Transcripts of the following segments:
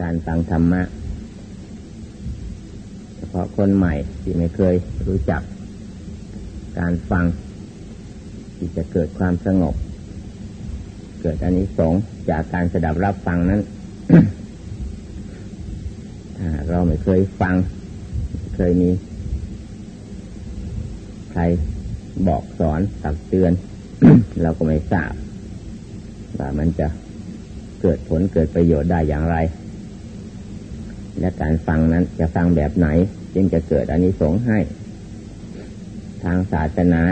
การฟังธรรมะเฉพาะคนใหม่ที่ไม่เคยรู้จัก การฟัง ที่จะเกิดความสงบ เกิดอันนี้สงจากการสดับรับฟังนั้นถ้าเราไม่เคยฟัง เคยมี ใครบอกสอนตักเตือน เราก็ไม่ทราบว่ามันจะเกิดผลเกิดประโยชน์ได้อย่างไร และการฟังนั้นจะฟังแบบไหน จึงจะเกิดอันนี้สงให้ ทางศาสนา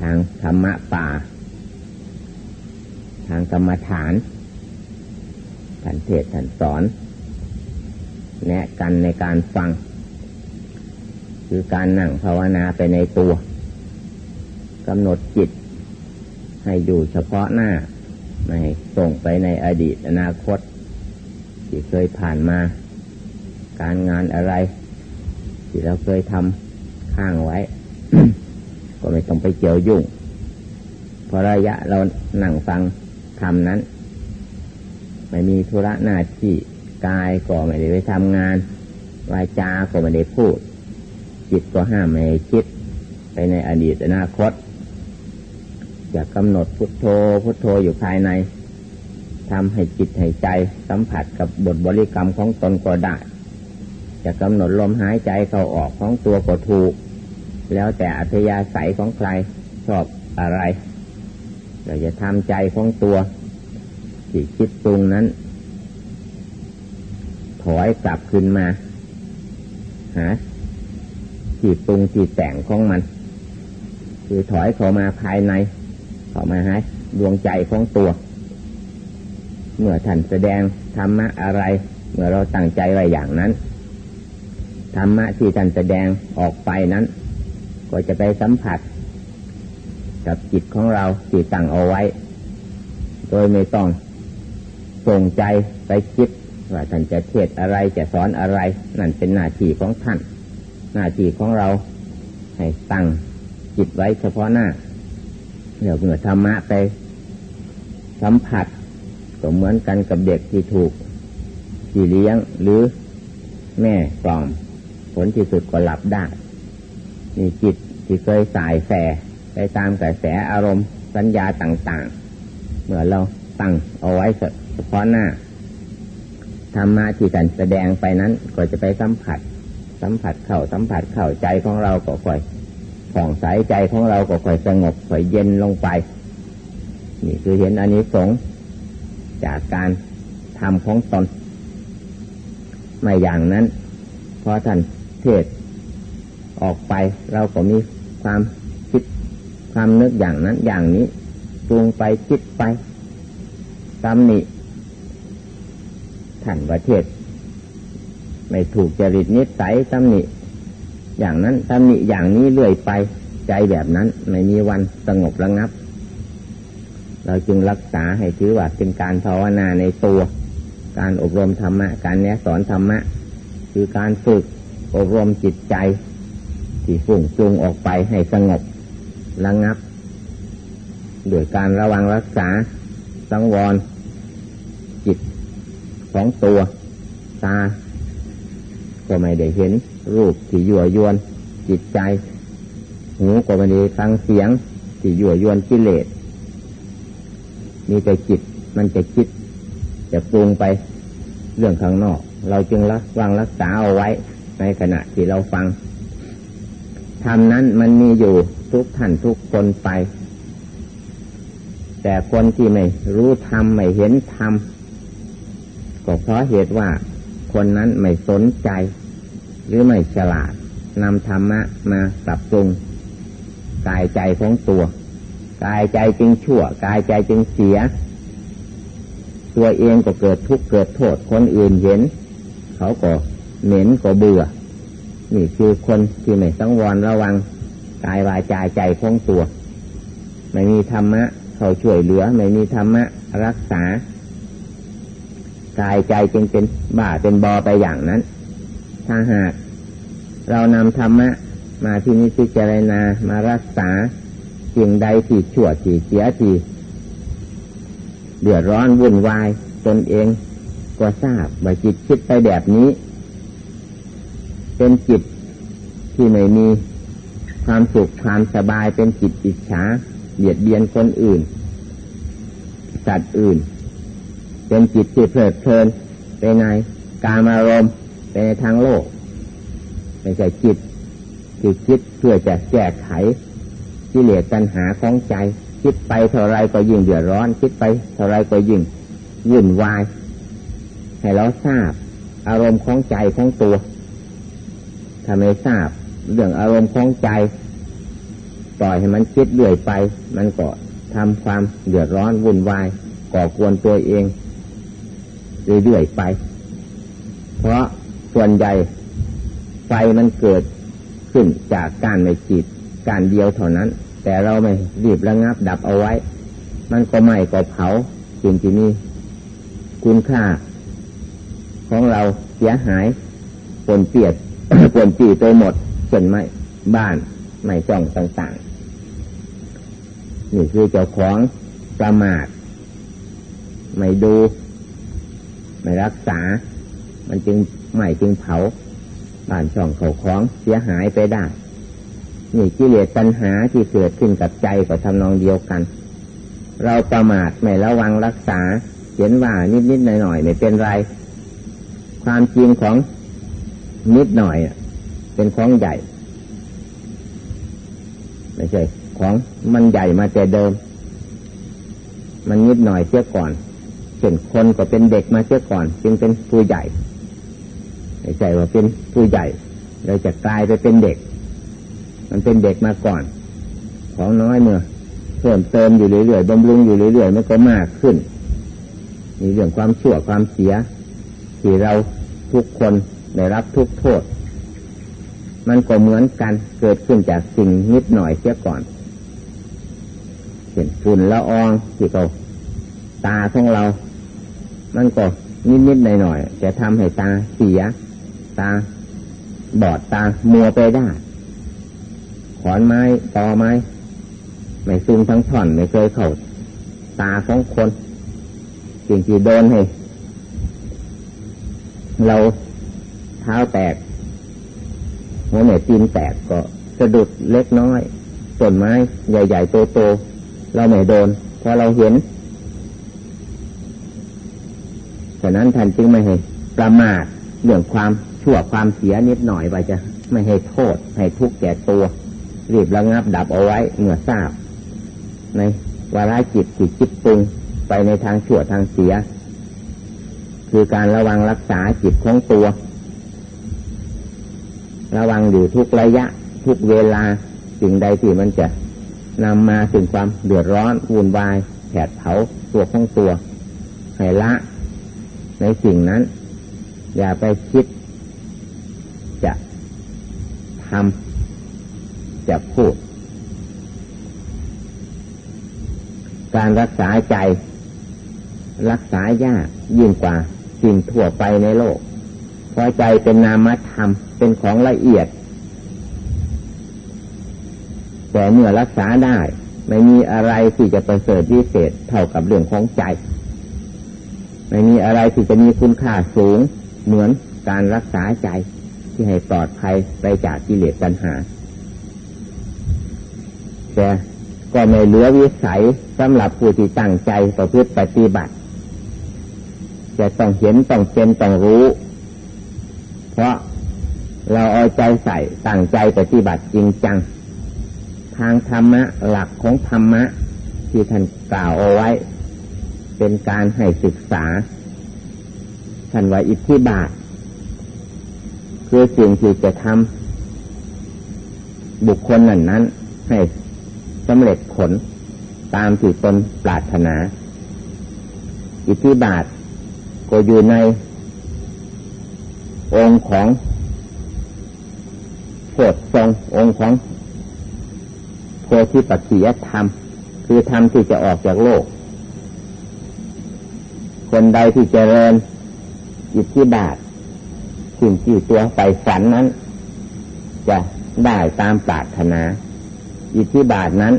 ทางธรรมะป่า ทางกรรมฐานท่านเทศท่านสอน แนะกันในการฟัง คือการนั่งภาวนาไปในตัวกำหนดจิต ให้อยู่เฉพาะหน้า ไม่ส่งไปในอดีตอนาคต ที่เคยผ่านมา การงานอะไร ที่เราเคยทำข้างไว้ ก็ไม่ต้องไปเกี่ยวยุ่งเพราะระยะเรานั่งฟังทำนั้น ไม่มีธุระหน้าที่กายก็ไม่ได้ไปทำงานวาจาก็ไม่ได้พูด จิตก็ห้ามไม่คิด ไปในอดีตอนาคต จะกำหนดพุทโธพุทโธอยู่ภายในทำให้จิตให้ใจสัมผัสกับบทบริกรรมของตนก็ได้ จะกำหนดลมหายใจเข้าออกของตัวก็ถูก แล้วแต่อัธยาศัยของใครชอบอะไรเราจะทำใจของตัวที่คิดตรงนั้น ถอยกลับขึ้นมา หาที่ปรุงที่แต่งของมัน คือถอยเข้ามาภายใน เข้ามาให้ดวงใจของตัว เมื่อท่านแสดงธรรมะอะไร เมื่อเราตั้งใจไว้อย่างนั้นธรรมะที่ท่านแสดงออกไปนั้น ก็จะไปสัมผัส กับจิตของเราที่ตั้งเอาไว้ โดยไม่ต้องส่งใจไปคิดว่าท่านจะเทศอะไรจะสอนอะไร นั่นเป็นหน้าที่ของท่าน หน้าที่ของเรา ให้ตั้งจิตไว้เฉพาะหน้า เดี๋ยวเมื่อธรรมะไปสัมผัส ก็เหมือนกันกับเด็กที่ถูกที่เลี้ยงหรือแม่กล่อม ผลที่สุดก็หลับได้มีจิตที่เคยสายแสไปตามกระแสอารมณ์สัญญาต่าง ๆ เมื่อเราตั้งเอาไว้เฉพาะหน้าธรรมะที่ท่านแสดงไปนั้นก็จะไปสัมผัส สัมผัสเข่าสัมผัสเข่าใจของเราก็ค่อย ผ่องใสใจของเราก็ค่อยสงบค่อยเย็นลงไป นี่คือเห็นอันนี้สงจากการทำของตนไม่อย่างนั้นพอท่านเทศออกไปเราก็มีความคิดความนึกอย่างนั้นอย่างนี้ปรุงไปคิดไปตำหนิท่านประเทศ ไม่ถูกจริตนิสัยตำหนิ อย่างนั้นตำหนิอย่างนี้เรื่อยไป ใจแบบนั้นไม่มีวันสงบระงับ เราจึงรักษาให้ถือว่าเป็นการภาวนาในตัว การอบรมธรรมะ การแนะสอนธรรมะ คือการฝึกอบรมจิตใจ ที่ฝุ่งจุงออกไปให้สงบระงับโดยการระวังรักษาสังวร จิตของตัว ตา ก็ไม่ได้เห็น รูปที่ยั่วยวน จิตใจ หูก็ไม่ได้ฟังเสียง ที่ยั่วยวนกิเลสมีแต่จิตมันจะคิด จะปรุงไปเรื่องข้างนอก เราจึงรักวางรักษาเอาไว้ ในขณะที่เราฟังทำนั้นมันมีอยู่ทุกท่านทุกคนไป แต่คนที่ไม่รู้ทำไม่เห็นทำก็เพราะเหตุว่าคนนั้นไม่สนใจ หรือไม่ฉลาดนำธรรมะมาปรับปรุงกายใจของตัว กายใจจึงชั่ว กายใจจึงเสีย ตัวเองก็เกิดทุกข์เกิดโทษคนอื่นเห็น เขาก็เหม็นก็เบื่อ นี่คือคนที่ไม่สังวรระวังกายวาจาใจของตัว ไม่มีธรรมะเขาช่วยเหลือ ไม่มีธรรมะรักษากายใจจึงเป็นบ้าเป็นบอไปอย่างนั้น ถ้าหากเรานำธรรมะ มาที่นิพจารณามารักษาสิ่งใดที่ชั่วที่เสียที่เดือดร้อนวุ่นวายตนเองก็ทราบว่าจิตคิดไปแบบนี้ เป็นจิตที่ไม่มีความสุขความสบายเป็นจิตอิจฉาเบียดเบียนคนอื่น สัตว์อื่น เป็นจิตที่เพลิดเพลินไปในกามารมณ์ ในทางโลกไม่ใช่จิตที่คิดเพื่อจะแก้ไขที่เหลือปัญหาของใจ คิดไปเท่าไรก็ยิ่งเดือดร้อน คิดไปเท่าไรก็ยิ่งวุ่นวาย ให้เราทราบ อารมณ์ของใจของตัวถ้าไม่ทราบเรื่องอารมณ์ของใจปล่อยให้มันคิดเรื่อยไป มันก็ทำความเดือดร้อนวุ่นวายก่อกวนตัวเองเรื่อยๆไป เพราะ ส่วนใหญ่ ไฟมันเกิดขึ้นจากการไม่จิตการเดียวเท่านั้น แต่เราไม่รีบระงับดับเอาไว้ มันก็ไหม้ก็เผาสิ่งที่มีคุณค่า ของเราเสียหายปนเปียดปนปีไปหมดเช่นไม่บ้านไม่จ้องต่างๆ นี่คือเจ้าของประมาท ไม่ดู ไม่รักษา มันจึง ไม่จึงเผาบ้านช่องเขาของเสียหายไปได้นี่กิเลสปัญหาที่เกิดขึ้นกับใจก็ทำนองเดียวกัน เราประมาทไม่ระวังรักษาเห็นว่านิดนิดหน่อยหน่อยไม่เป็นไร ความจริงของนิดหน่อยเป็นของใหญ่ไม่ใช่ของมันใหญ่มาแต่เดิม มันนิดหน่อยเสียก่อนเช่นคนก็เป็นเด็กมาเสียก่อน จึงเป็นผู้ใหญ่ ไม่ใช่ว่าเป็นผู้ใหญ่ เราจะกลายไปเป็นเด็ก มันเป็นเด็กมาก่อน ของน้อยเมื่อเพิ่มเติมอยู่เรื่อยๆบำรุงอยู่เรื่อยๆมันก็มากขึ้น มีเรื่องความชั่วความเสีย ที่เราทุกคนได้รับทุกโทษ มันก็เหมือนกันเกิดขึ้นจากสิ่งนิดหน่อยเสียก่อนเห็นฝุ่นละอองที่เขาตาของเรา มันก็นิดนิดหน่อยหน่อยจะทำให้ตาเสีย ตา บอดตา มัวไปได้ขอนไม้ตอไม้ไม่ซึมทั้งท่อนไม่เคยเข้าตาของคนสิ่งที่โดนให้เราเท้าแตกหัวเหน่ตีนแตกก็สะดุดเล็กน้อยต้นไม้ ใหญ่ ๆ โตๆเราไม่โดนพอเราเห็นฉะนั้นท่านจึงไม่ให้ประมาทเรื่องความ ชั่วความเสียนิดหน่อยไปจะไม่ให้โทษ ให้ทุกข์แก่ตัว รีบระงับดับเอาไว้เมื่อทราบ ในวาระจิตจิตจิตปรุงไปในทางชั่วทางเสีย คือการระวังรักษาจิตของตัว ระวังอยู่ทุกระยะ ทุกเวลาสิ่งใดที่มันจะนำมาถึงความเดือดร้อนวุ่นวายแผดเผาตัวของตัวให้ละ ในสิ่งนั้น อย่าไปคิด ทำจะพูด การรักษาใจ รักษายากยิ่งกว่าสิ่งทั่วไปในโลก เพราะใจเป็นนามธรรม เป็นของละเอียด แต่เมื่อรักษาได้ ไม่มีอะไรที่จะประเสริฐวิเศษเท่ากับเรื่องของใจ ไม่มีอะไรที่จะมีคุณค่าสูงเหมือนการรักษาใจ ที่ให้ปลอดภัยไปจากกิเลสตัณหา แต่ก็ไม่เหลือวิสัยสำหรับผู้ที่ตั้งใจประพฤติปฏิบัติ จะต้องเห็นต้องเป็นต้องรู้ เพราะเราเอาใจใส่ตั้งใจปฏิบัติจริงจัง ทางธรรมะหลักของธรรมะ ที่ท่านกล่าวเอาไว้ เป็นการให้ศึกษาท่านว่าอิทธิบาท คือสิ่งที่จะทำบุคคลนั้นนั้น ให้สำเร็จผลตามที่ตนปรารถนา อิทธิบาทก็อยู่ใน องค์ของโพธิทรงองค์ของโพธิปัจจิยธรรม คือธรรมที่จะออกจากโลก คนใดที่จเจริญอิทธิบาท สิ่งที่ตัวไปฝันนั้น จะได้ตามปรารถนา อิทธิบาทนั้น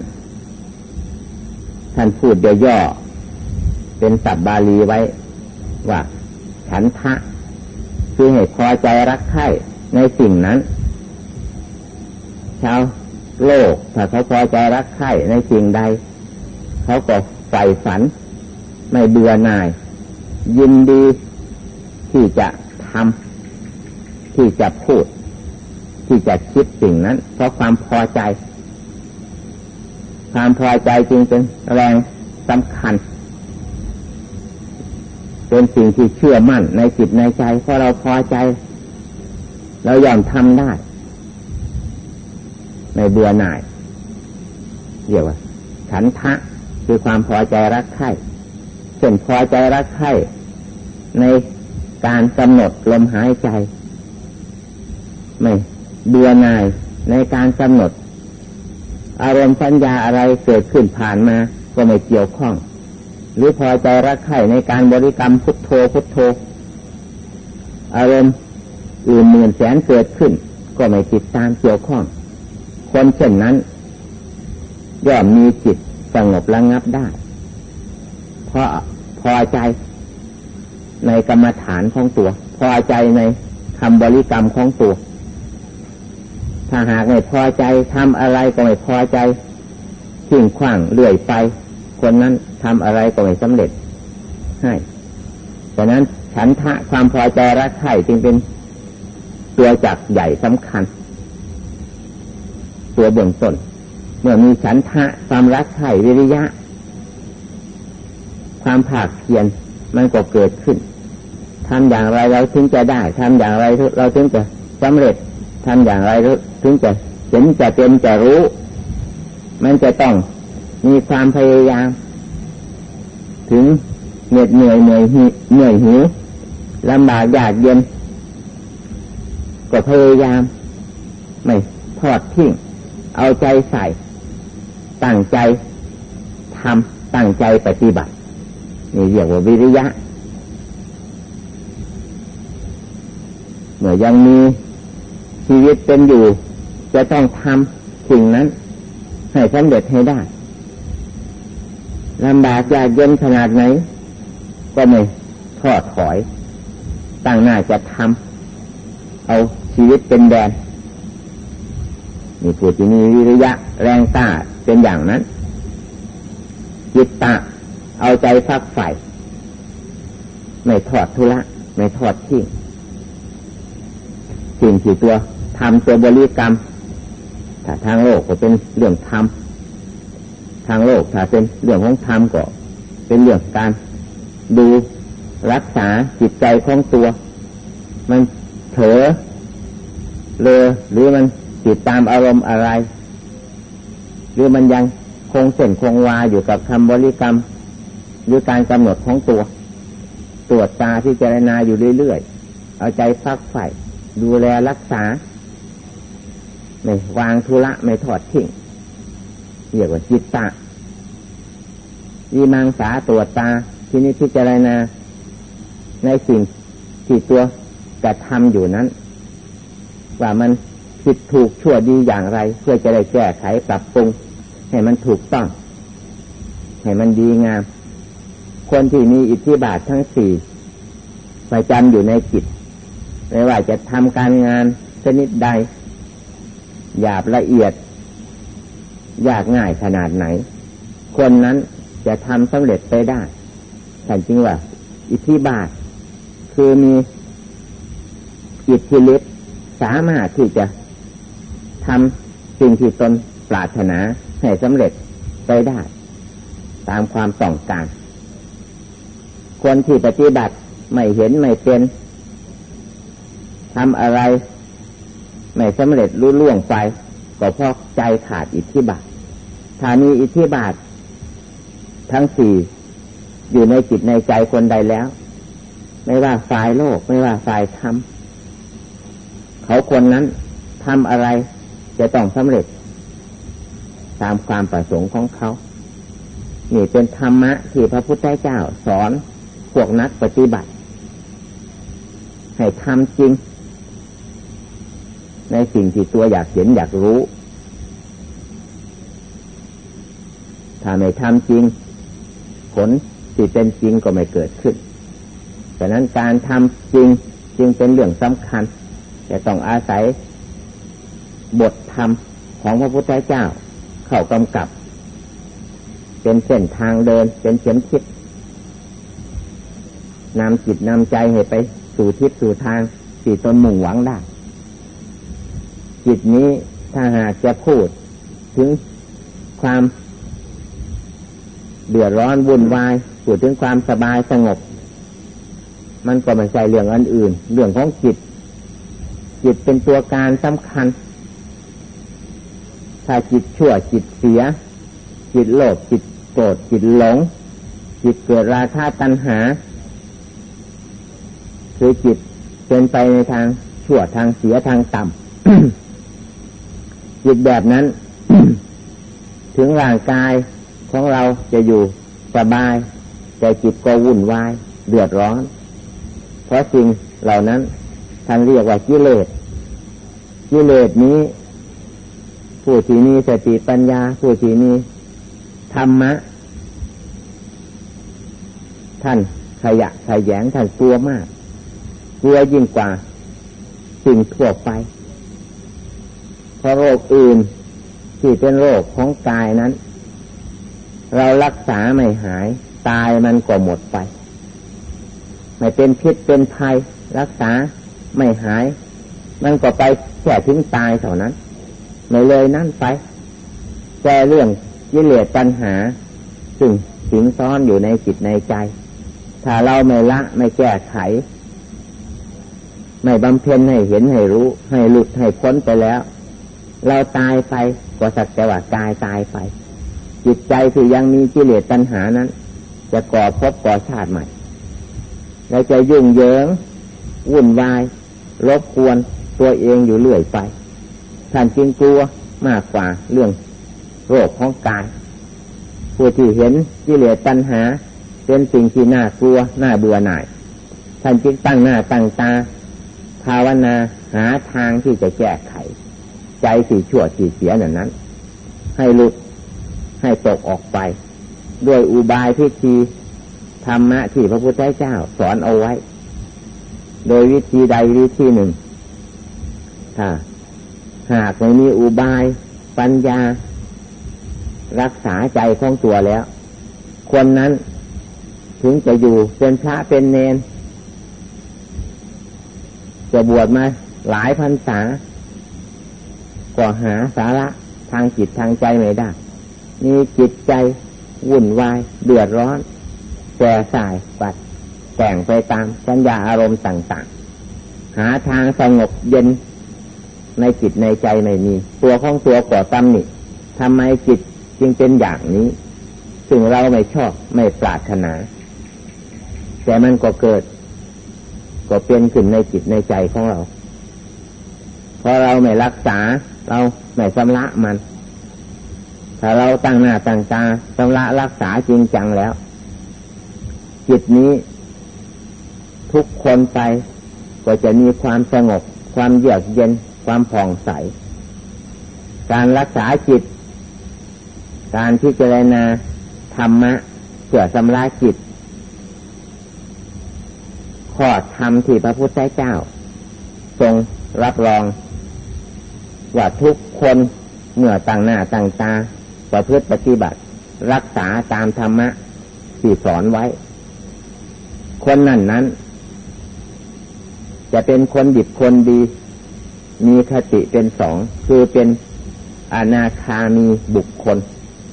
ท่านพูดย่อๆเป็นสับบาลีไว้ ว่า ฉันทะ คือให้พอใจรักใคร่ในสิ่งนั้นชาวโลกถ้าเขาพอใจรักใคร่ในสิ่งใด เขาก็ใฝ่ฝัน ไม่เบื่อหน่าย ยินดีที่จะทำ ที่จะพูด ที่จะคิดสิ่งนั้น เพราะความพอใจ ความพอใจจึงเป็นแรงสำคัญ เป็นสิ่งที่เชื่อมั่นในจิตในใจเพราะเราพอใจ เรายอมทำได้ ในเบื่อหน่ายเรียกว่า ฉันทะคือความพอใจรักใคร่เช่นพอใจรักใคร่ในการกำหนดลมหายใจ ไม่เบื่อหน่ายในการกำหนด อารมณ์สัญญาอะไรเกิดขึ้นผ่านมาก็ไม่เกี่ยวข้อง หรือพอใจรักใคร่ในการบริกรรมพุทโธพุทโธ อารมณ์อื่นหมื่นแสนเกิดขึ้น ก็ไม่ติดตามเกี่ยวข้อง คนเช่นนั้นย่อมมีจิตสงบระงับได้เพราะพอใจในกรรมฐานของตัว พอใจในคำบริกรรมของตัว ถ้าหากไม่พอใจทำอะไรก็ไม่พอใจทิ้งขว้างเลื่อยไป คนนั้นทำอะไรก็ไม่สำเร็จให้ดังนั้นฉันทะความพอใจรักใคร่จึงเป็นตัวจักใหญ่สำคัญ ตัวเบื้องต้นเมื่อมีฉันทะความรักใคร่วิริยะ ความภาคเพียรมันก็เกิดขึ้นทำอย่างไรเราถึงจะได้ทำอย่างไรเราถึงจะสำเร็จทำอย่างไร ถึงจะเห็นจะเป็นจะรู้ มันจะต้องมีความพยายาม ถึงเหน็ดเหนื่อยเหนื่อยเหนื่อยหิวลำบากยากเย็น ก็พยายาม ไม่ทอดทิ้งเอาใจใส่ตั้งใจทำตั้งใจปฏิบัตินี่เรียกว่าวิริยะเมื่อยังมีชีวิตเป็นอยู่ จะต้องทำสิ่งนั้น ให้สำเร็จให้ได้ลำบากยากเย็นขนาดไหน ก็ไม่ทอดถอย ตั้งหน้าจะทำเอาชีวิตเป็นแดนมีผู้ที่มีวิริยะ แรงกล้าเป็นอย่างนั้นจิตตะเอาใจฟักใฝ่ไม่ทอดทุระไม่ทอดทิ้งสิ่งที่ตัวทำตัวบริกรรม ถ้าทางโลกก็เป็นเรื่องธรรมทางโลกถ้าเป็นเรื่องของธรรมก็เป็นเรื่องการดูรักษาจิตใจของตัว มันเถอเลยหรือมันติดตามอารมณ์อะไร หรือมันยังคงเส้นคงวาอยู่กับคำบริกรรม หรือการกำหนดของตัว ตรวจตาที่เจรณาอยู่เรื่อยๆ เอาใจพักใฝ่ดูแลรักษา ไม่วางทุระไม่ถอดทิ้งเรียกว่าจิตตาวีมังสาตรวจตาที่นี้พิจารณาในสิ่งที่ตัวกระทำอยู่นั้น ว่ามันผิดถูกชั่วดีอย่างไร เพื่อจะได้แก้ไขปรับปรุง ให้มันถูกต้อง ให้มันดีงาม คนที่มีอิทธิบาททั้งสี่ประจำอยู่ในจิตไม่ว่าจะทำการงานชนิดใด หยาบละเอียด ยากง่ายขนาดไหน คนนั้นจะทำสำเร็จไปได้แต่จริงว่า อิทธิบาท คือมีอิทธิฤทธิ์สามารถที่จะทำสิ่งที่ตนปรารถนาให้สำเร็จไปได้ ตามความต้องการ คนที่ปฏิบัติไม่เห็นไม่เป็นทำอะไร ไม่สำเร็จรู้ล่วงไปก็เพราะใจขาดอิทธิบาทถ้ามีอิทธิบาท ทั้งสี่อยู่ในจิตในใจคนใดแล้ว ไม่ว่าฝ่ายโลก ไม่ว่าฝ่ายธรรมเขาคนนั้นทำอะไรจะต้องสำเร็จ ตามความประสงค์ของเขา นี่เป็นธรรมะที่พระพุทธเจ้าสอนพวกนักปฏิบัติ ให้ทำจริง ในสิ่งที่ตัวอยากเห็นอยากรู้ ถ้าไม่ทำจริง ผลที่เป็นจริงก็ไม่เกิดขึ้นดังนั้นการทำจริงจึงเป็นเรื่องสำคัญจะต้องอาศัยบทธรรมของพระพุทธเจ้า เข้ากำกับ เป็นเส้นทางเดิน เป็นเข็มคิดนำจิตนำใจให้ไปสู่ทิศสู่ทางที่ตนมุ่งหวังได้ จิตนี้ถ้าหากจะพูด ถึงความเดือดร้อนวุ่นวายพูดถึงความสบายสงบ มันก็ไม่ใช่เรื่องอันอื่น เรื่องของจิต จิตเป็นตัวการสำคัญ ถ้าจิตชั่วจิตเสีย จิตโลภจิตโกรธจิตหลง จิตเกิดราคะตัณหา คือจิตเป็นไปในทางชั่วทางเสียทางต่ำ จิตแบบนั้น ถึงร่างกายของเราจะอยู่สบาย แต่จิตก็วุ่นวาย เดือดร้อน เพราะสิ่งเหล่านั้นท่านเรียกว่ากิเลสกิเลสนี้ ผู้ที่มีสติปัญญา ผู้ที่มีธรรมะ ท่านขยะขยงท่านกลัวมาก กลัวยิ่งกว่า สิ่งทั่วไป เพราะโรคอื่นที่เป็นโรคของกายนั้น เรารักษาไม่หาย ตายมันก็หมดไป ไม่เป็นพิษเป็นภัย รักษาไม่หาย มันก็ไปแค่ถึงตายเท่านั้น ไม่เลยนั่นไปแก้เรื่องยิเลสปัญหาซึ่งสิงซ้อนอยู่ในจิตในใจ ถ้าเราไม่ละไม่แก้ไข ไม่บำเพ็ญให้เห็นให้รู้ ให้หลุดให้พ้นไปแล้ว เราตายไปก็สักแต่ว่ากายตายไป จิตใจที่ยังมีกิเลสตัณหานั้น จะก่อพบก่อชาติใหม่และจะยุ่งเหยิงวุ่นวายรบกวนตัวเองอยู่เรื่อยไปท่านจึงกลัวมากกว่าเรื่องโรคของกายผู้ที่เห็นกิเลสตัณหา เป็นสิ่งที่น่ากลัวน่าเบื่อหน่าย ท่านจึงตั้งหน้าตั้งตา ภาวนาหาทางที่จะแก้ไข ใจสี่ชั่วสี่เสียนั้นนั้น ให้หลุดให้ตกออกไป ด้วยอุบายพิธีธรรมะที่พระพุทธเจ้าสอนเอาไว้ โดยวิธีใดวิธีหนึ่งถ้าหากไม่มีอุบายปัญญา รักษาใจของตัวแล้ว คนนั้นถึงจะอยู่เป็นพระเป็นเนน จะบวชมาหลายพรรษา ก็หาสาระทางจิตทางใจไม่ได้ มีจิตใจวุ่นวายเดือดร้อนแก่สายปัดแต่งไปตามสัญญาอารมณ์ต่างๆ หาทางสงบเย็นในจิตในใจไม่มี ตัวของตัวก่อตำหนิทำไมจิตจึงเป็นอย่างนี้ ซึ่งเราไม่ชอบไม่ปรารถนา แต่มันก็เกิด ก็เป็นขึ้นในจิตในใจของเรา เพอเราไม่รักษา เราไม่ชำระมัน ถ้าเราตั้งหน้าตั้งตาชำระรักษาจริงจังแล้ว จิตนี้ ทุกคนไปก็จะมีความสงบ ความเยือกเย็น ความผ่องใส การรักษาจิต การพิจารณาธรรมะเพื่อชำระจิตข้อธรรมที่พระพุทธเจ้า ทรงรับรอง ว่าทุกคนเมื่อตั้งหน้าตั้งตาประพฤติปฏิบัติ รักษาตามธรรมะที่สอนไว้ คนนั้นนั้น จะเป็นคนดิบคนดี มีคติเป็นสอง คือเป็นอนาคามีบุคคล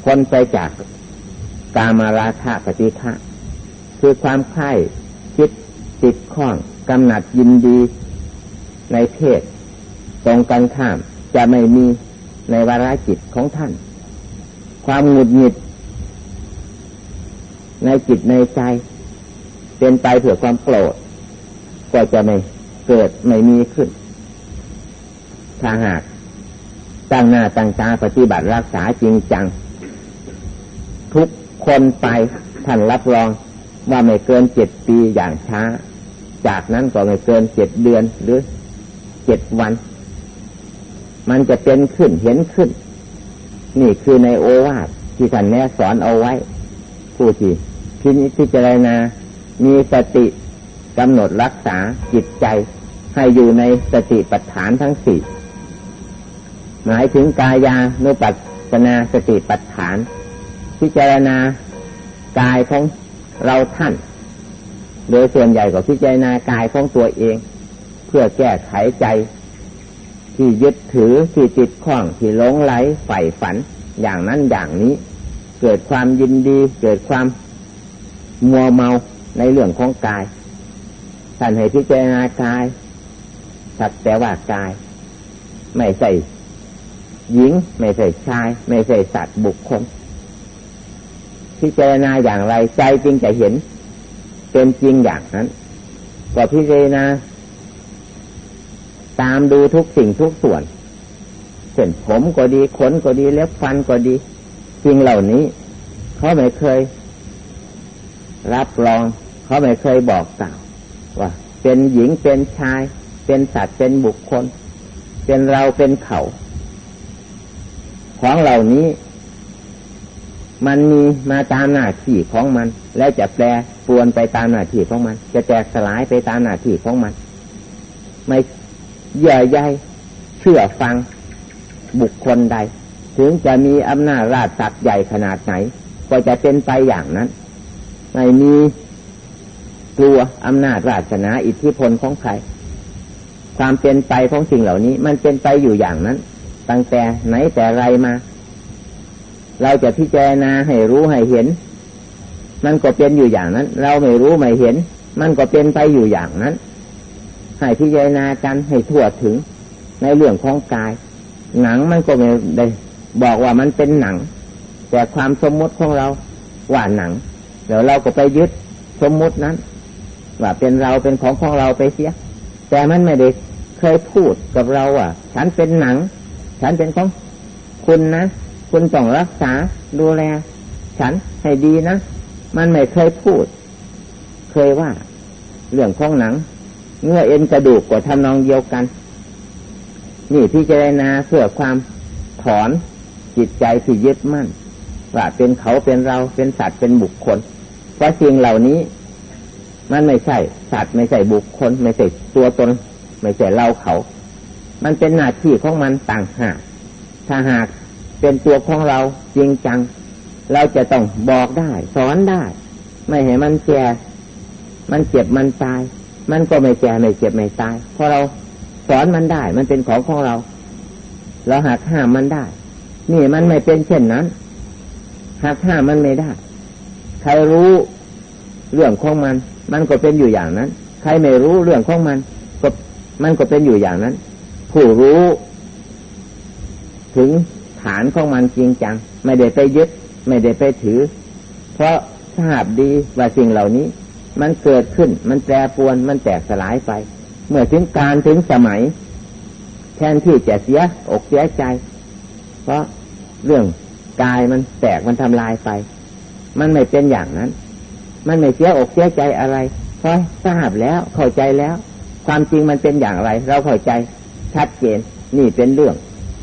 คนไปจากกามาราคะปฏิฆะคือความใคร่คิดติดข้องกำหนัดยินดีในเพศ ตรงกันข้าม จะไม่มีในวาระจิตของท่าน ความหงุดหงิด ในจิตในใจ เป็นไปเผื่อความโกรธก็จะไม่เกิดไม่มีขึ้น ถ้าหากตั้งหน้าตั้งตาปฏิบัติรักษาจริงจัง ทุกคนไปท่านรับรองว่าไม่เกินเจ็ดปีอย่างช้า จากนั้นก็ไม่เกินเจ็ดเดือนหรือเจ็ดวัน มันจะเป็นขึ้นเห็นขึ้น นี่คือในโอวาทที่ท่านแนะสอนเอาไว้ ผู้ที่พิจารณา มีสติกำหนดรักษาจิตใจ ให้อยู่ในสติปัฏฐานทั้งสี่หมายถึงกายานุปัสสนาสติปัฏฐาน พิจารณากายของเราท่าน โดยส่วนใหญ่ก็พิจารณากายของตัวเอง เพื่อแก้ไขใจ ที่ยึดถือที่ติดข้องที่หลงไหลใฝ่ฝัน อย่างนั้นอย่างนี้ เกิดความยินดี เกิดความมัวเมาในเรื่องของกายท่านให้พิจารณากายสักแต่ว่ากาย ไม่ใส่หญิง ไม่ใส่ชาย ไม่ใส่สัตว์บุคคลพิจารณาอย่างไรใจจริงจะเห็น เป็นจริงอย่างนั้นก็พิจารณา ตามดูทุกสิ่งทุกส่วนเส้นผมก็ดีขนก็ดีเล็บฟันก็ดีสิ่งเหล่านี้ เขาไม่เคย รับรอง เขาไม่เคยบอกกล่าวว่า เป็นหญิงเป็นชาย เป็นสัตว์เป็นบุคคล เป็นเราเป็นเขา ของเหล่านี้ มันมีมาตามหน้าที่ของมัน แล้วจะแปรปวนไปตามหน้าที่ของมัน จะแตกสลายไปตามหน้าที่ของมัน ไม่ เยื่อใยเชื่อฟังบุคคลใด ถึงจะมีอำนาจราชสักใหญ่ขนาดไหน ก็จะเป็นไปอย่างนั้น ไม่มีกลัวอำนาจราชนาอิทธิพลของใคร ความเป็นไปของสิ่งเหล่านี้ มันเป็นไปอยู่อย่างนั้น ตั้งแต่ไหนแต่ไรมา เราจะพิจารณาให้รู้ให้เห็น มันก็เป็นอยู่อย่างนั้น เราไม่รู้ไม่เห็น มันก็เป็นไปอยู่อย่างนั้น ให้พิจารณากันให้ทั่วถึงในเรื่องของกาย หนังมันก็ไม่ได้บอกว่ามันเป็นหนัง แต่ความสมมติของเราว่าหนัง เดี๋ยวเราก็ไปยึดสมมตินั้น ว่าเป็นเราเป็นของของเราไปเสีย แต่มันไม่ได้เคยพูดกับเราว่าฉันเป็นหนัง ฉันเป็นของคุณนะคุณต้องรักษาดูแล ฉันให้ดีนะ มันไม่เคยพูด เคยว่า เรื่องของหนัง เงื่อเอ็นกระดูกก็ทำนองเดียวกัน นี่พิจารณาเพื่อความถอนจิตใจที่ยึดมั่นว่าเป็นเขาเป็นเราเป็นสัตว์เป็นบุคคล เพราะสิ่งเหล่านี้ มันไม่ใช่สัตว์ไม่ใช่บุคคล ไม่ใช่ตัวตน ไม่ใช่เราเขา มันเป็นหน้าที่ของมันต่างหากถ้าหากเป็นตัวของเราจริงจัง เราจะต้องบอกได้ สอนได้ ไม่ให้มันแก่มันเจ็บมันตาย มันก็ไม่แก่ไม่เจ็บไม่ตายเพราะเราสอนมันได้ มันเป็นของของเรา เราหักห้ามมันได้ นี่มันไม่เป็นเช่นนั้นหักห้ามมันไม่ได้ ใครรู้เรื่องของมัน มันก็เป็นอยู่อย่างนั้น ใครไม่รู้เรื่องของมัน ก็มันก็เป็นอยู่อย่างนั้น ผู้รู้ ถึงฐานของมันจริงจัง ไม่ได้ไปยึด ไม่ได้ไปถือ เพราะทราบดีว่าสิ่งเหล่านี้ มันเกิดขึ้น มันแปรปวน มันแตกสลายไป เมื่อถึงการถึงสมัย แทนที่จะเสียอกเสียใจ เพราะเรื่องกายมันแตกมันทำลายไป มันไม่เป็นอย่างนั้น มันไม่เสียอกเสียใจอะไร เพราะทราบแล้วเข้าใจแล้ว ความจริงมันเป็นอย่างไร เราเข้าใจชัดเจนนี่เป็นเรื่อง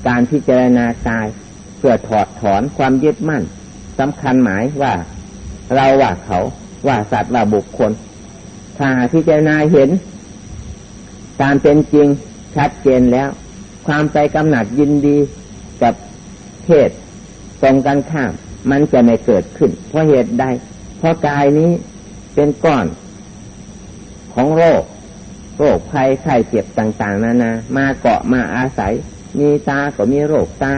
การพิจารณากายเพื่อถอดถอนความยึดมั่นสำคัญหมายว่า เราว่าเขา ว่าสัตว์ว่าบุคคล ถ้าพิจารณาเห็น ตามเป็นจริงชัดเจนแล้ว ความใจกำหนัดยินดีกับเพศตรงกันข้าม มันจะไม่เกิดขึ้น เพราะเหตุใด เพราะกายนี้เป็นก้อน ของโรค โรคภัยไข้เจ็บต่าง ๆ นานา มาเกาะมาอาศัย มีตาก็มีโรคตา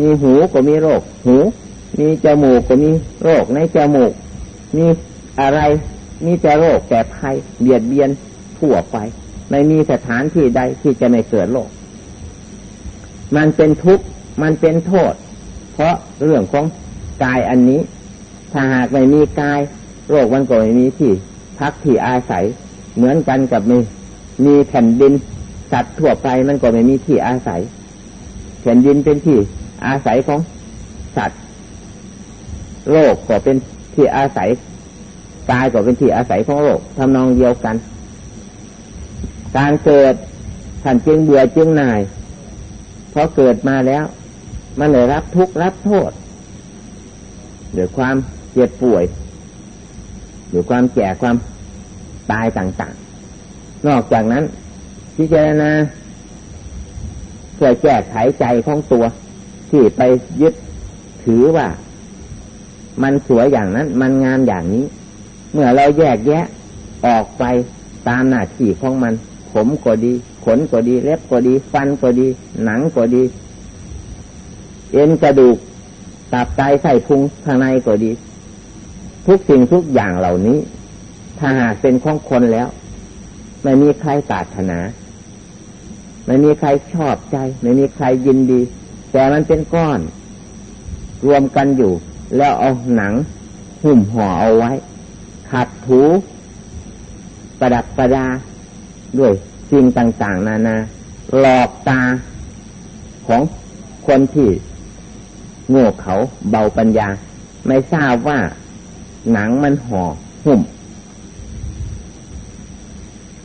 มีหูก็มีโรค หู มีจมูกก็มีโรคในจมูก มี อะไรมีแต่โรคแต่ภัยเบียดเบียนทั่วไป ไม่มีสถานที่ใดที่จะไม่เกิดโรค มันเป็นทุกข์ มันเป็นโทษ เพราะเรื่องของกายอันนี้ ถ้าหากไม่มีกาย โรคมันก็ไม่มีที่ พักที่อาศัย เหมือนกันกับมีมีแผ่นดิน สัตว์ทั่วไปมันก็ไม่มีที่อาศัย แผ่นดินเป็นที่อาศัยของสัตว์ โลกก็เป็นที่อาศัย กายก็เป็นที่อาศัยของโลกทำนองเดียวกัน การเกิดท่านจึงเบื่อจึงนายเพราะเกิดมาแล้ว มันเลยรับทุกข์รับโทษเดือความเจ็บป่วย หรือความแก่ความตายต่างๆ นอกจากนั้นพิจารณาเพื่อแก้ไขใจของตัว ที่ไปยึดถือว่า มันสวยอย่างนั้น มันงามอย่างนี้ เมื่อเราแยกแยะออกไปตามหน้าที่ของมัน ผมก็ดี ขนก็ดี เล็บก็ดี ฟันก็ดี หนังก็ดี เอ็นกระดูกตับไตไส้พุงข้างในก็ดี ทุกสิ่งทุกอย่างเหล่านี้ ถ้าหากเป็นของคนแล้ว ไม่มีใครปรารถนา ไม่มีใครชอบใจ ไม่มีใครยินดี แต่มันเป็นก้อน รวมกันอยู่ แล้วเอาหนัง หุ้มห่อเอาไว้ ขัดถูประดับประดาด้วยสิ่งต่าง ๆ นานาหลอกตาของคนที่โง่เขาเบาปัญญา ไม่ทราบว่าหนังมันห่อหุ้ม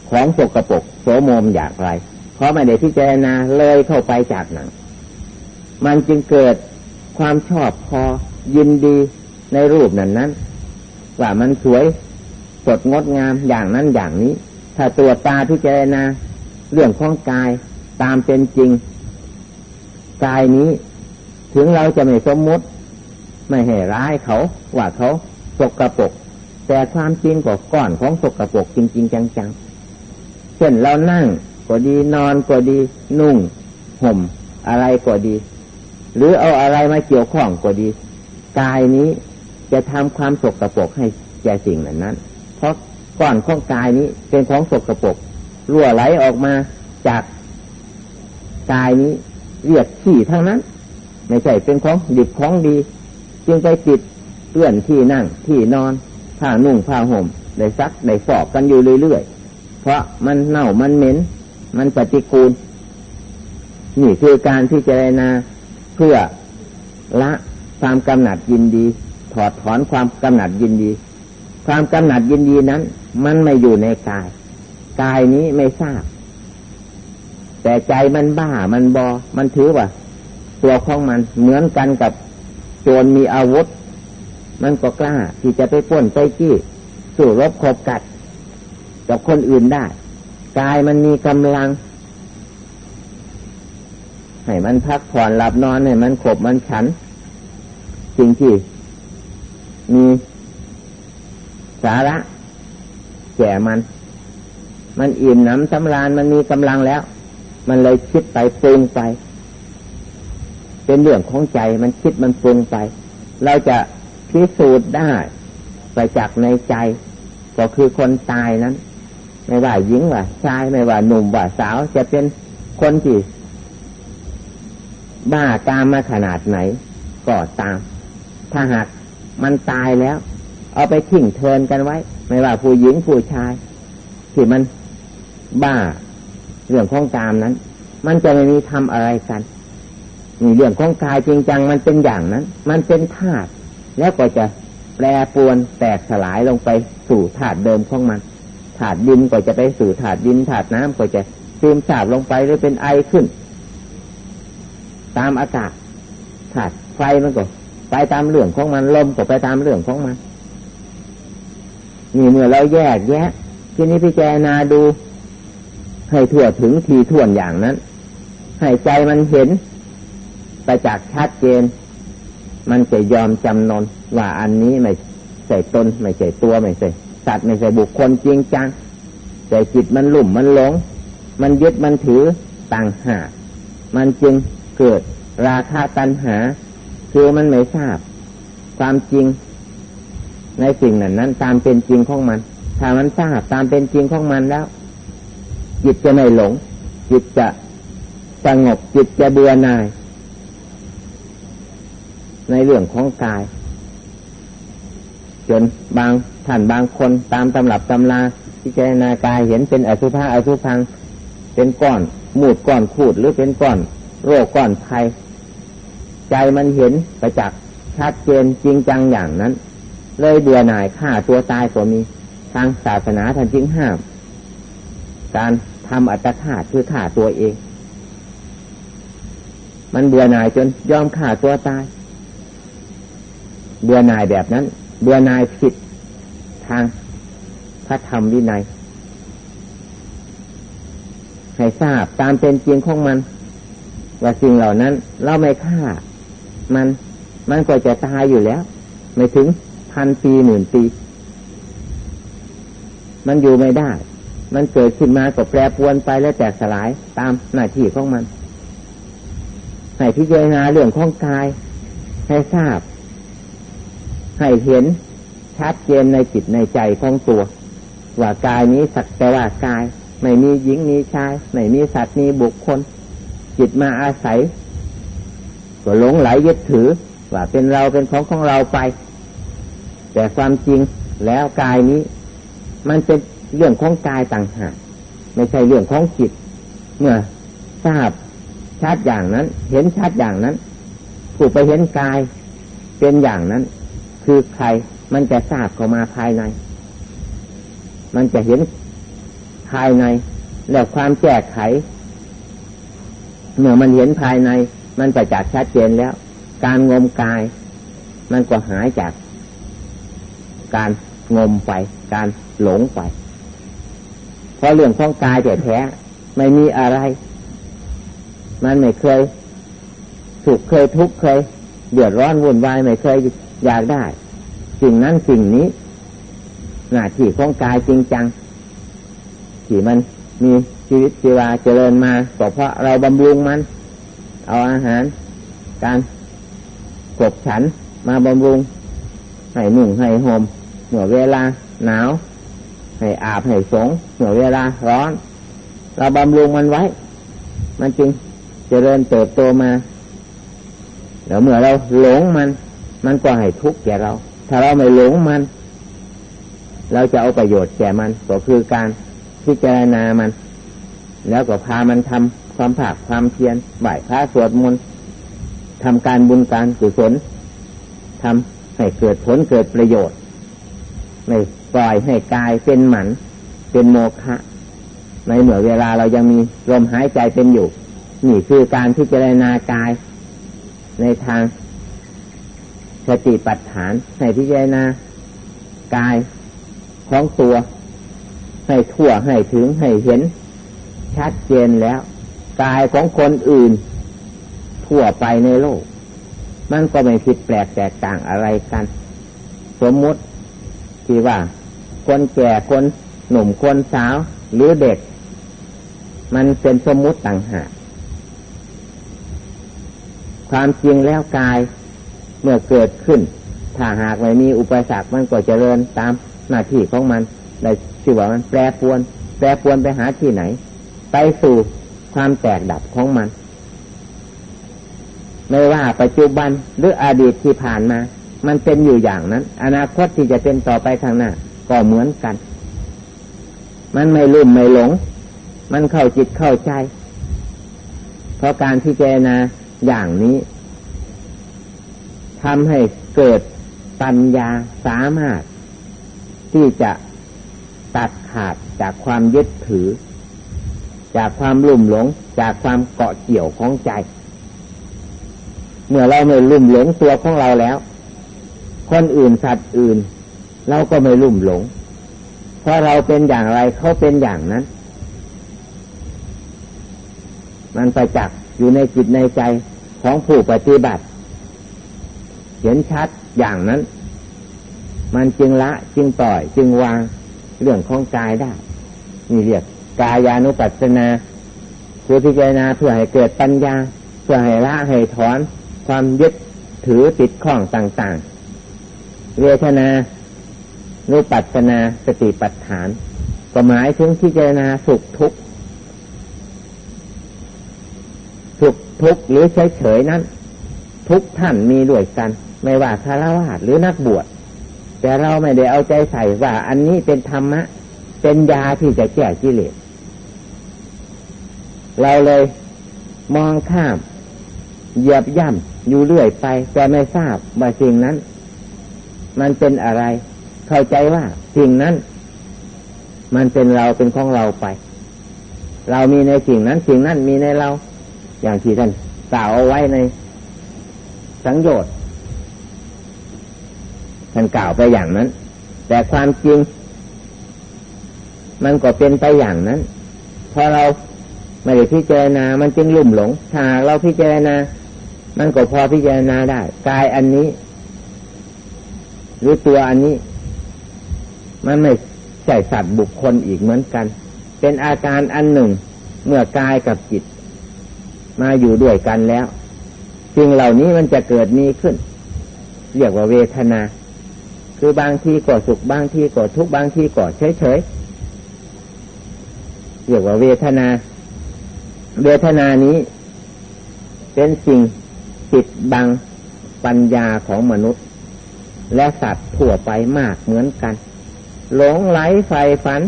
ของสกรปรกโสมมอย่างไร เพราะไม่ได้พิจารณาเลยเข้าไปจากหนัง มันจึงเกิดความชอบพอยินดีในรูปนั้นนั้น ว่ามันสวยสดงดงามอย่างนั้นอย่างนี้ ถ้าตัวตาพิจารณาเรื่องของกายตามเป็นจริง กายนี้ ถึงเราจะไม่สมมติ ไม่ให้ร้ายเขา ว่าเขาสกรปรกแต่ความจริงก็ก้อนของสกรปรกจริง ๆ จังๆเช่นเรานั่งก็ดีนอนก็ดี นุ่ง ห่ม อะไรก็ดี หรือเอาอะไรมาเกี่ยวข้องก็ดี กายนี้ จะทำความสกรปรกให้แก่สิ่งนั้นนั้น เพราะก้อนของกายนี้เป็นของสกรปรกรั่วไหลออกมาจากกายนี้เรียกขี้ทั้งนั้น ไม่ใช่เป็นของดิบของดี จึงไปติดเปื้อนที่นั่งที่นอนผ้านุ่งผ้าห่มได้ซักได้สอบกันอยู่เรื่อยๆ เพราะมันเน่ามันเหม็น มันปฏิกูล นี่คือการที่เจรณาเพื่อละความกำหนัดยินดี ถอดถอนความกำหนัดยินดี ความกำหนัดยินดีนั้น มันไม่อยู่ในกาย กายนี้ไม่ทราบ แต่ใจมันบ้ามันบอ มันถือว่า ตัวของมันเหมือนกันกับโจรมีอาวุธ มันก็กล้าที่จะไปป้นไปจี้สู้รบขบกัดกับคนอื่นได้ กายมันมีกำลังให้มันพักผ่อนหลับนอนให้มันขบมันฉันสิ่งที่ มีสาระแก่มัน มันอิ่มน้ำสำราญมันมีกำลังแล้ว มันเลยคิดไปปรุงไป เป็นเรื่องของใจมันคิดมันปรุงไป เราจะพิสูจน์ได้ไปจากในใจ ก็คือคนตายนั้น ไม่ว่าหญิงว่าชายไม่ว่าหนุ่มว่าสาว จะเป็นคนที่บ้าตามมาขนาดไหนก็ตาม ถ้าหาก มันตายแล้ว เอาไปทิ้งเทินกันไว้ ไม่ว่าผู้หญิงผู้ชาย ที่มันบ้าเรื่องของกามนั้น มันจะไม่มีทำอะไรกันนี่เรื่องของกายจริงจังมันเป็นอย่างนั้น มันเป็นธาตุแล้วก็จะแปรปวนแตกสลายลงไปสู่ธาตุเดิมของมันธาตุดินก็จะไปสู่ธาตุดินธาตุน้ำก็จะซึมซาบลงไปหรือเป็นไอขึ้น ตามอากาศธาตุไฟมันก็ ไปตามเรื่องของมันลมก็ไปตามเรื่องของมันนี่เมื่อเราแยกแยะทีนี้พิจารณาดู ให้ทั่วถึงทีท่วนอย่างนั้น ให้ใจมันเห็นไปจากชัดเจน มันจะยอมจำนนว่าอันนี้ไม่ใช่ตนไม่ใช่ตัวไม่ใช่สัตว์ไม่ใช่บุคคลจริงจังแต่จิตมันหลุ่มมันหลง มันยึดมันถือต่างหากมันจึงเกิดราคาตัณหา คือมันไม่ทราบ ความจริง ในสิ่งนั้นนั้น ตามเป็นจริงของมัน ถ้ามันทราบตามเป็นจริงของมันแล้ว จิตจะไม่หลง จิตจะสงบจิตจะเบื่อหน่าย ในเรื่องของกาย จนบางท่านบางคนตามตำรับตำราที่เจนากายเห็นเป็นอสุภะอสุพัง เป็นก้อนหมูดก้อนขูดหรือเป็นก้อน โรคก้อนภัย ใจมันเห็นประจักษ์ชัดเจนจริงจังอย่างนั้น เลยเบื่อหน่ายฆ่าตัวตายก็มีทางศาสนาท่านจึงห้าม การทำอัตฆาตคือฆ่าตัวเอง มันเบื่อหน่ายจนยอมฆ่าตัวตาย เบื่อหน่ายแบบนั้น เบื่อหน่ายผิดทางพระธรรมวินัยให้ทราบตามเป็นจริงของมัน ว่าสิ่งเหล่านั้น เราไม่ฆ่า มัน มันก็จะตายอยู่แล้ว ไม่ถึงพันปีหมื่นปี มันอยู่ไม่ได้ มันเกิดขึ้นมาก็แปรปวนไปแล้วแตกสลายตามหน้าที่ของมันให้พิจารณาเรื่องของกาย ให้ทราบ ให้เห็นชัดเจนในจิตในใจของตัว ว่ากายนี้สักแต่ว่ากาย ไม่มีหญิงมีชาย ไม่มีสัตว์มีบุคคล จิตมาอาศัย ก็หลงไหลยึดถือ ว่าเป็นเราเป็นของของเราไป แต่ความจริงแล้วกายนี้ มันเป็นเรื่องของกายต่างหากไม่ใช่เรื่องของจิต เมื่อทราบชัดอย่างนั้น เห็นชัดอย่างนั้นผู้ไปเห็นกายเป็นอย่างนั้น คือใครมันจะทราบเข้ามาภายใน มันจะเห็นภายใน แล้วความแก้ไข เมื่อมันเห็นภายใน มันประจักษ์ชัดเจนแล้ว การงมกาย มันก็หายจาก การงมไป การหลงไป เพราะเรื่องของกายแต่แท้ไม่มีอะไร มันไม่เคยสุขเคยทุกข์เคยเดือดร้อนวุ่นวายไม่เคยอยากได้ สิ่งนั้นสิ่งนี้หน้าที่ของกายจริงจังที่มันมีชีวิตชีวาเจริญมาก็เพราะเราบำรุงมัน เอาอาหาร การกบฉันมาบำรุง ให้หนุ่งให้ห่มเหนือเวลาหนาว ให้อาบให้สงเหนือเวลาร้อน เราบำรุงมันไว้ มันจึงจเจริญเติบโตมาเดี๋ยวเมื่อเราหลงมัน มันก็ให้ทุกข์แก่เรา ถ้าเราไม่หลงมัน เราจะเอาประโยชน์แก่มัน ก็คือการพิจารณามัน แล้วก็พามันทำ ความผากความเพียรไหว้พระสวดมนต์ทำการบุญการกุศลทำให้เกิดผลเกิดประโยชน์ไม่ปล่อยให้กายเป็นหมัน เป็นโมฆะในเมื่อเวลาเรายังมีลมหายใจเป็นอยู่ นี่คือการพิจารณากาย ในทางสติปัฏฐานให้พิจารณากายของตัว ให้ทั่วให้ถึงให้เห็น ชัดเจนแล้ว กายของคนอื่น ทั่วไปในโลก มันก็ไม่ผิดแปลกแตกต่างอะไรกัน สมมุติที่ว่า คนแก่คนหนุ่มคนสาวหรือเด็ก มันเป็นสมมุติต่างหากความจริงแล้วกายเมื่อเกิดขึ้น ถ้าหากไม่มีอุปสรรคมันก็จเจริญตามหน้าที่ของมันได้ชื่อว่ามันแปรปวน แปรปวนไปหาที่ไหน ไปสู่ ความแตกดับของมัน ไม่ว่าปัจจุบันหรืออดีตที่ผ่านมา มันเป็นอยู่อย่างนั้น อนาคตที่จะเป็นต่อไปข้างหน้า ก็เหมือนกัน มันไม่ลืมไม่หลง มันเข้าจิตเข้าใจ เพราะการที่เจนาอย่างนี้ทำให้เกิดปัญญาสามารถที่จะตัดขาดจากความยึดถือ จากความลุ่มหลง จากความเกาะเกี่ยวของใจ เมื่อเราไม่ลุ่มหลงตัวของเราแล้ว คนอื่นสัตว์อื่น เราก็ไม่ลุ่มหลง เพราะเราเป็นอย่างไรเขาเป็นอย่างนั้น มันไปจักอยู่ในจิตในใจของผู้ปฏิบัติ เห็นชัดอย่างนั้น มันจึงละจึงปล่อยจึงวางเรื่องของกายได้นี่เรียก กายานุปัสสนา คือพิจารณาเพื่อให้เกิดปัญญา เพื่อให้ละให้ถอน ความยึดถือติดข้องต่างๆ เวทนานุปัสสนาสติปัฏฐาน ก็หมายถึงพิจารณาสุขทุกข์สุขทุกข์หรือเฉยๆนั้น ทุกท่านมีด้วยกัน ไม่ว่าคารวะหรือนักบวชแต่เราไม่ได้เอาใจใส่ว่าอันนี้เป็นธรรมะ เป็นยาที่จะแก้กิเลส เราเลยมองข้ามเหยียบย่ำอยู่เรื่อยไป แต่ไม่ทราบว่าสิ่งนั้น มันเป็นอะไร เข้าใจว่าสิ่งนั้น มันเป็นเราเป็นของเราไป เรามีในสิ่งนั้น สิ่งนั้นมีในเรา อย่างที่ท่านกล่าวเอาไว้ใน สังโยชน์ท่านกล่าวไปอย่างนั้น แต่ความจริง มันก็เป็นไปอย่างนั้น พอเรา ไม่ได้พิจารณา มันจึงลุ่มหลง ถ้าเราพิจารณา มันก็พอพิจารณาได้ กายอันนี้ หรือตัวอันนี้ มันไม่ใช่สัตว์บุคคลอีกเหมือนกัน เป็นอาการอันหนึ่ง เมื่อกายกับจิต มาอยู่ด้วยกันแล้วสิ่งเหล่านี้มันจะเกิดมีขึ้น เรียกว่าเวทนา คือบางทีก็สุขบางทีก็ทุกบางทีก็เฉยเฉยเรียกว่าเวทนา เวทนานี้ เป็นสิ่งปิดบังปัญญาของมนุษย์ และสัตว์ทั่วไปมากเหมือนกัน หลงไหลไฟฝัน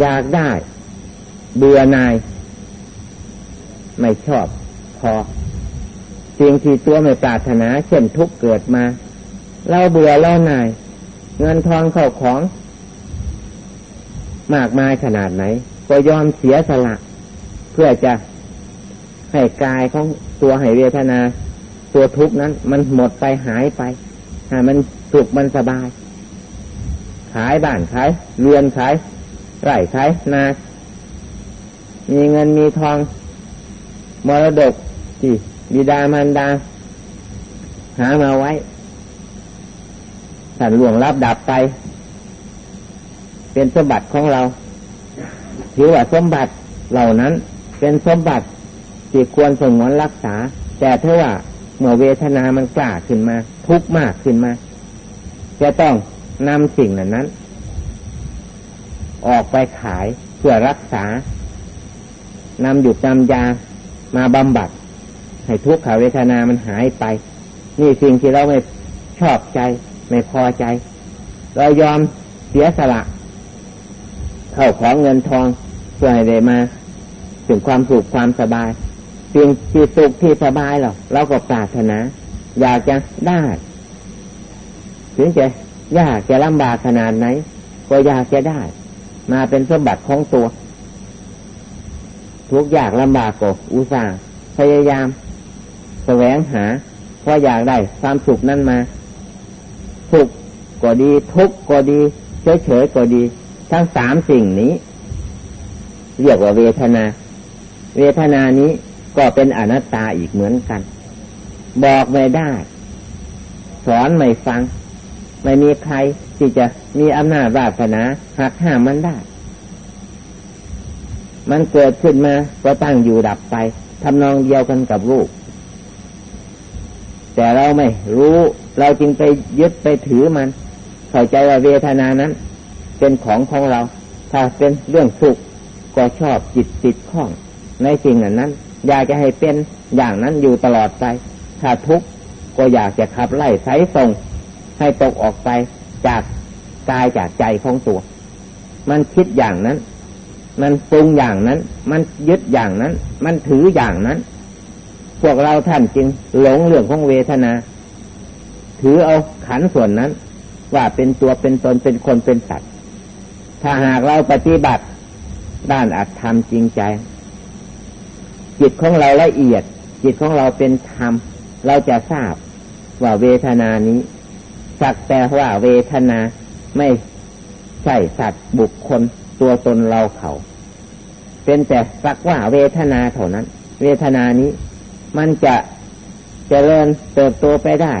อยากได้ เบื่อนาย ไม่ชอบพอสิ่งที่ตัวไม่ปรารถนาเช่นทุกเกิดมา เราเบื่อเราหน่าย เงินทองเข้าของ มากมายขนาดไหน ก็ยอมเสียสละ เพื่อจะให้กายของตัวให้เวทนา ตัวทุกนั้น มันหมดไปหายไปให้มันสุขมันสบาย ขายบ้านขายเรือนขายไร่ขายนา มีเงินมีทอง มรดกที่บิดามารดา หามาไว้สันหลวงรับดับไป เป็นสมบัติของเราถือว่าสมบัติเหล่านั้น เป็นสมบัติที่ควรสงวนรักษา แต่เท่าว่าเมื่อเวทนามันกล้าขึ้นมา ทุกข์มากขึ้นมา จะต้องนำสิ่งเหล่านั้น ออกไปขายเพื่อรักษานำหยุดนำยามาบำบัด ให้ทุกขเวทนามันหายไป นี่สิ่งที่เราไม่ชอบใจ ไม่พอใจ เรายอมเสียสละ เข้าของเงินทองเพื่อให้ได้มา ถึงความสุขความสบายสิ่งที่สุขที่สบายหรอกเราก็ปรารถนา อยากจะได้ถึงจะยากจะลำบากขนาดไหน ก็อยากจะได้ มาเป็นสมบัติของตัว ทุกอยากลำบากก็อุตส่าห์พยายามแสวงหาเพราะอยากได้ความสุขนั้นมาสุขก็ดี ทุกข์ก็ดี เฉยๆก็ดี ทั้งสามสิ่งนี้ เรียกว่าเวทนา เวทนานี้ก็เป็นอนัตตาอีกเหมือนกัน บอกไม่ได้ สอนไม่ฟัง ไม่มีใครที่จะมีอำนาจวาสนาหักห้ามมันได้ มันเกิดขึ้นมาก็ตั้งอยู่ดับไปทำนองเดียวกันกับรูป แต่เราไม่รู้เราจึงไปยึดไปถือมัน เข้าใจว่าเวทนานั้น เป็นของของเรา ถ้าเป็นเรื่องสุขก็ชอบจิตติดข้อง ในสิ่งนั้น อยากจะให้เป็นอย่างนั้นอยู่ตลอดไป ถ้าทุกข์ก็อยากจะขับไล่ไสส่ง ให้ตกออกไปจากกายจากใจของตัว มันคิดอย่างนั้น มันปรุงอย่างนั้น มันยึดอย่างนั้น มันถืออย่างนั้น พวกเราท่านจึงหลงเรื่องของเวทนา ถือเอาขันส่วนนั้น ว่าเป็นตัวเป็นตนเป็นคนเป็นสัตว์ ถ้าหากเราปฏิบัติด้านอัตธรรมจริงใจ จิตของเราละเอียด จิตของเราเป็นธรรม เราจะทราบว่าเวทนานี้ สักแต่ว่าเวทนาไม่ใช่สัตว์บุคคลตัวตนเราเขา เป็นแต่สักว่าเวทนาเท่านั้น เวทนานี้ มันจะจะเจริญเติบโตไปได้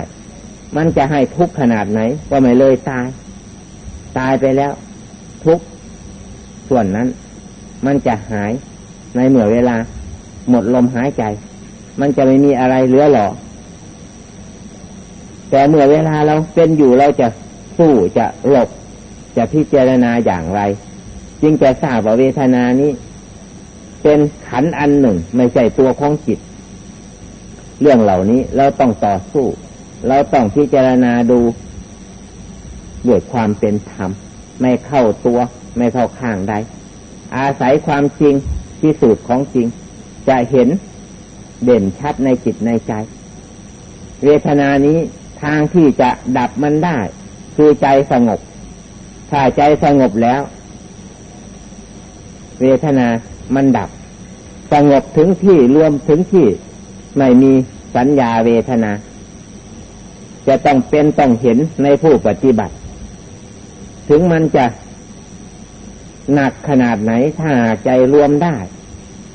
มันจะให้ทุกข์ขนาดไหน ก็ไม่เลยตาย ตายไปแล้ว ทุกส่วนนั้น มันจะหายในเมื่อเวลา หมดลมหายใจ มันจะไม่มีอะไรเหลือหรอแต่เมื่อเวลาเราเป็นอยู่เราจะสู้จะหลบ จะพิจารณาอย่างไร จึงจะทราบว่าเวทนานี้ เป็นขันอันหนึ่ง ไม่ใช่ตัวของจิต เรื่องเหล่านี้เราต้องต่อสู้ เราต้องพิจารณาดูด้วยความเป็นธรรม ไม่เข้าตัว ไม่เข้าข้างใดอาศัยความจริงที่สูตรของจริง จะเห็นเด่นชัดในจิตในใจ เวทนานี้ทางที่จะดับมันได้ คือใจสงบ ถ้าใจสงบแล้ว เวทนามันดับ สงบถึงที่รวมถึงที่ ไม่มีสัญญาเวทนา จะต้องเป็นต้องเห็นในผู้ปฏิบัติ ถึงมันจะหนักขนาดไหนถ้าใจรวมได้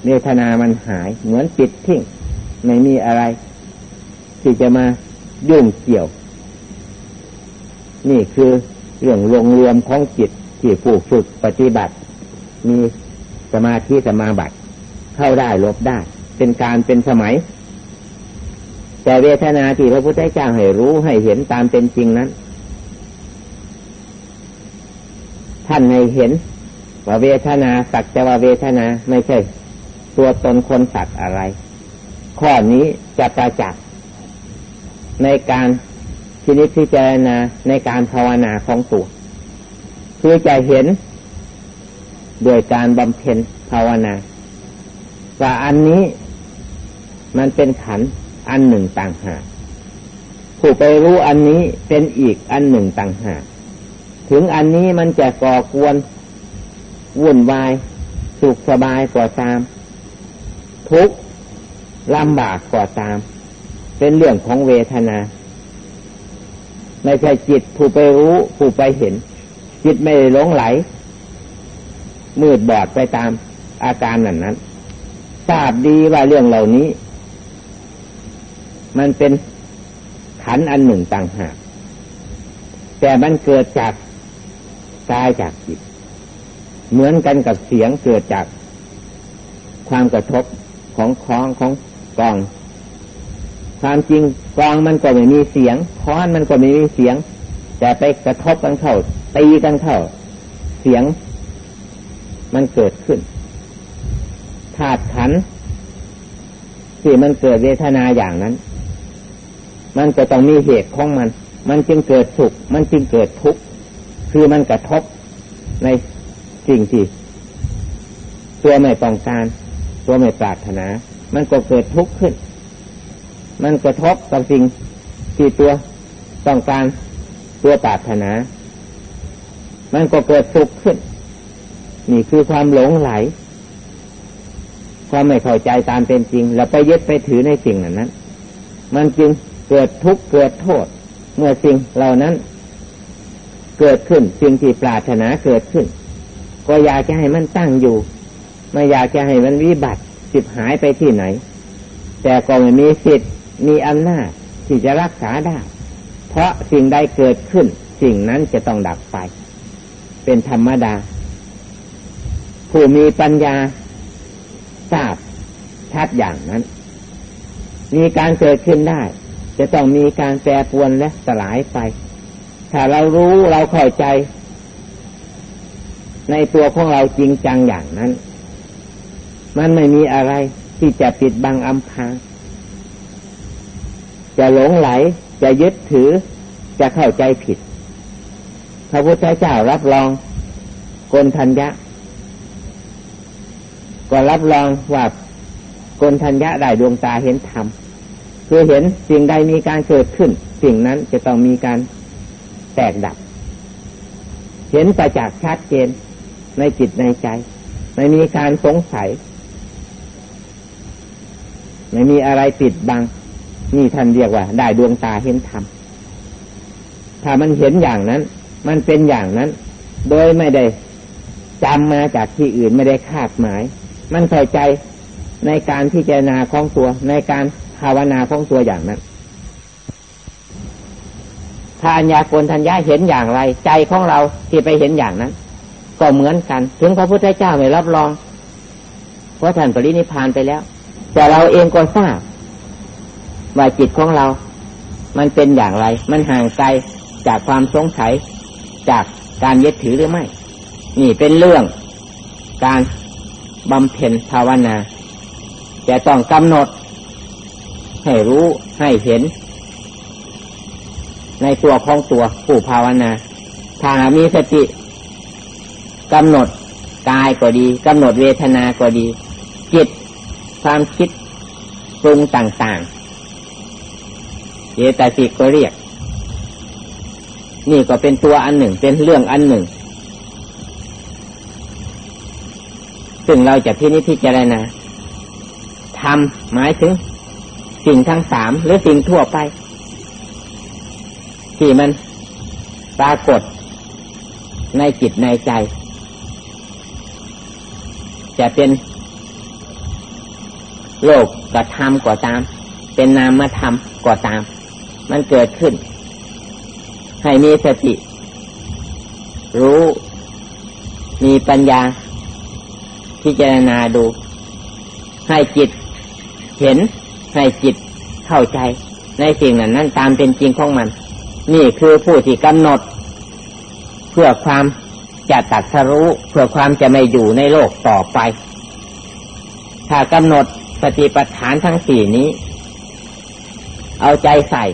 เวทนามันหาย เหมือนปิดทิ้งไม่มีอะไร ที่จะมายุ่งเกี่ยว นี่คือเรื่องรวมรวมของจิตที่ผูกฝึกปฏิบัติ มีสมาธิสมาบัติ เข้าได้ลบได้ เป็นการเป็นสมัย แต่เวทนาที่พระพุทธเจ้าให้รู้ให้เห็นตามเป็นจริงนั้น ท่านให้เห็นว่าเวทนาสักจะว่าเวทนาไม่ใช่ ตัวตนคนสัตว์อะไร ข้อนี้จะประจักษ์ในการชินิพิจารณาในการภาวนาของตัวคือจะเห็นโดยการบำเพ็ญภาวนาว่าอันนี้มันเป็นขันอันหนึ่งต่างหากผู้ไปรู้อันนี้เป็นอีกอันหนึ่งต่างหากถึงอันนี้มันจะก่อกวนวุ่นวาย สุขสบายกว่าตาม ทุกข์ลำบากกว่าตาม เป็นเรื่องของเวทนา ไม่ใช่จิตผู้ไปรู้ผู้ไปเห็น จิตไม่หลงไหล มืดบอดไปตามอาการนั้นนั้นทราบดีว่าเรื่องเหล่านี้ มันเป็นขันอันหนึ่งต่างหาก แต่มันเกิดจากกายจากจิต เหมือนกันกับเสียงเกิดจากความกระทบ ของคล้องของกอง ความจริงกองมันก็ไม่มีเสียงค้อนมันก็ไม่มีเสียง แต่ไปกระทบกันเข้าตีกันเข้า เสียง มันเกิดขึ้นธาตุขันที่มันเกิดเวทนาอย่างนั้น มันก็ต้องมีเหตุของมัน มันจึงเกิดสุข มันจึงเกิดทุกข์ คือมันกระทบในสิ่งที่ตัวไม่ต้องการ ตัวไม่ปรารถนา มันก็เกิดทุกข์ขึ้น มันกระทบกับสิ่งที่ตัวต้องการตัวปรารถนา มันก็เกิดสุขขึ้น นี่คือความหลงไหล ความไม่เข้าใจตามเป็นจริงแล้วไปยึดไปถือในสิ่งนั้นนั้น มันจึงเกิดทุกข์เกิดโทษ เมื่อสิ่งเหล่านั้น เกิดขึ้นสิ่งที่ปรารถนาเกิดขึ้น ก็อยากจะให้มันตั้งอยู่ ไม่อยากจะให้มันวิบัติสิบหายไปที่ไหน แต่ก็ไม่มีสิทธิ์มีอำนาจที่จะรักษาได้ เพราะสิ่งใดเกิดขึ้น สิ่งนั้นจะต้องดับไป เป็นธรรมดา ผู้มีปัญญาทราบชัดอย่างนั้น มีการเกิดขึ้นได้ จะต้องมีการแปรปรวนและสลายไป ถ้าเรารู้เราเข้าใจ ในตัวของเราจริงจังอย่างนั้น มันไม่มีอะไรที่จะปิดบังอำพรางจะหลงไหล จะยึดถือ จะเข้าใจผิด พระพุทธเจ้ารับรองกนทัญญะ ก็รับรองว่ากนทัญญะได้ดวงตาเห็นธรรมคือเห็นสิ่งใดมีการเกิดขึ้น สิ่งนั้นจะต้องมีการแตกดับ เห็นประจักษ์ชัดเจนในจิตในใจ ไม่มีการสงสัย ไม่มีอะไรปิดบัง นี่ท่านเรียกว่า ได้ดวงตาเห็นธรรมถ้ามันเห็นอย่างนั้น มันเป็นอย่างนั้น โดยไม่ได้จำมาจากที่อื่นไม่ได้คาดหมาย มันเข้าใจในการพิจารณาของตัว ในการภาวนาของตัวอย่างนั้นถ้าอัญญาโกณทัญญาเห็นอย่างไร ใจของเราที่ไปเห็นอย่างนั้น ก็เหมือนกัน ถึงพระพุทธเจ้าไม่รับรอง เพราะท่านปรินิพานไปแล้ว แต่เราเองก็ทราบ ว่าจิตของเรา มันเป็นอย่างไร มันห่างไกลจากความสงสัย จากการยึดถือหรือไม่ นี่เป็นเรื่องการบำเพ็ญภาวนา จะต้องกำหนด ให้รู้ให้เห็น ในตัวของตัวผู้ภาวนา ถ้ามีสติกำหนดกายก็ดีกำหนดเวทนาก็ดี ความคิดปรุงต่างๆเจตสิกก็เรียก นี่ก็เป็นตัวอันหนึ่ง เป็นเรื่องอันหนึ่ง ซึ่งเราจะพินิจพิจารณาทำหมายถึง สิ่งทั้งสามหรือสิ่งทั่วไป ที่มันปรากฏในจิตในใจ จะเป็น โลกกระทำก็ตาม เป็นนามธรรมก็ตาม มันเกิดขึ้น ให้มีสติ รู้ มีปัญญา พิจารณาดู ให้จิต เห็น ให้จิตเข้าใจ ในสิ่งนั้นนั่นตามเป็นจริงของมัน นี่คือผู้ที่กำหนด เพื่อความจะตัดสรู้ เพื่อความจะไม่อยู่ในโลกต่อไป ถ้ากำหนด สติปัฏฐานทั้งสี่นี้ เอาใจใส่